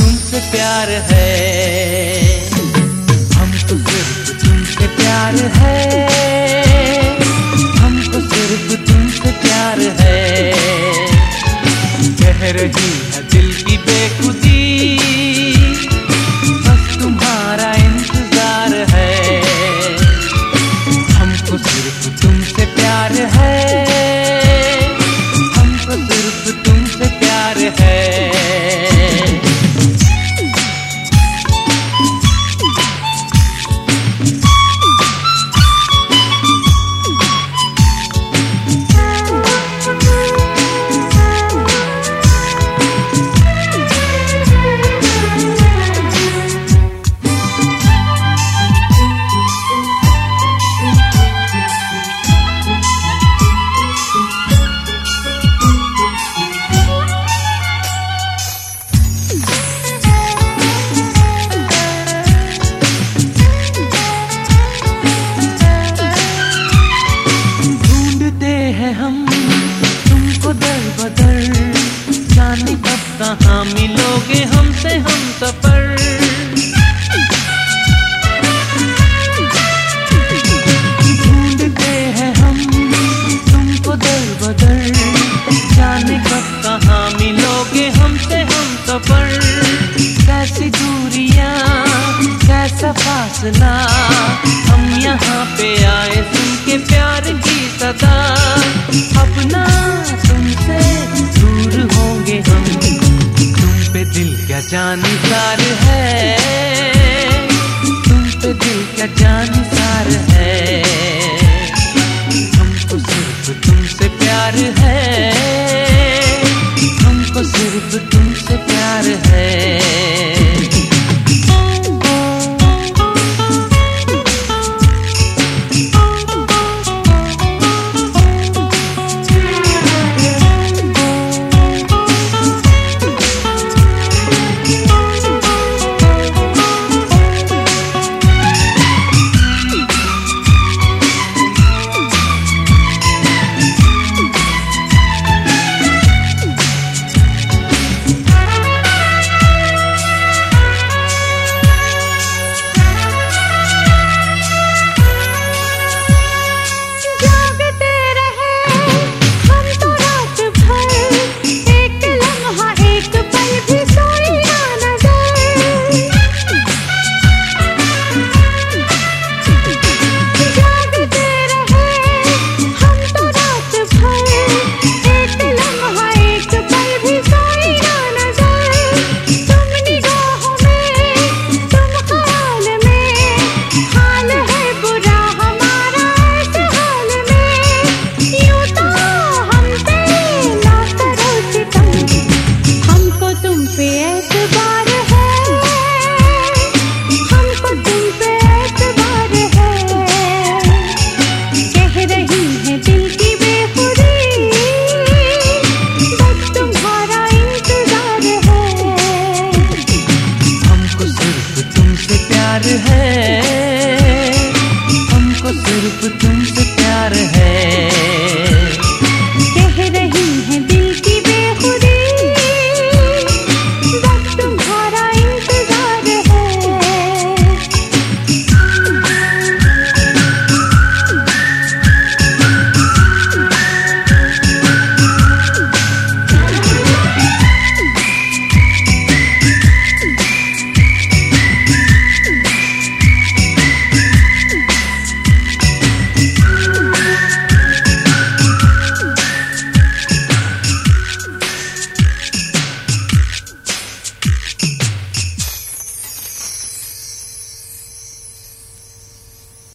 तुमसे प्यार है। हमको तो सिर्फ़ तुमसे प्यार है। हमको तो सिर्फ़ तुमसे प्यार है। कह रही है दिल की बेखुदी है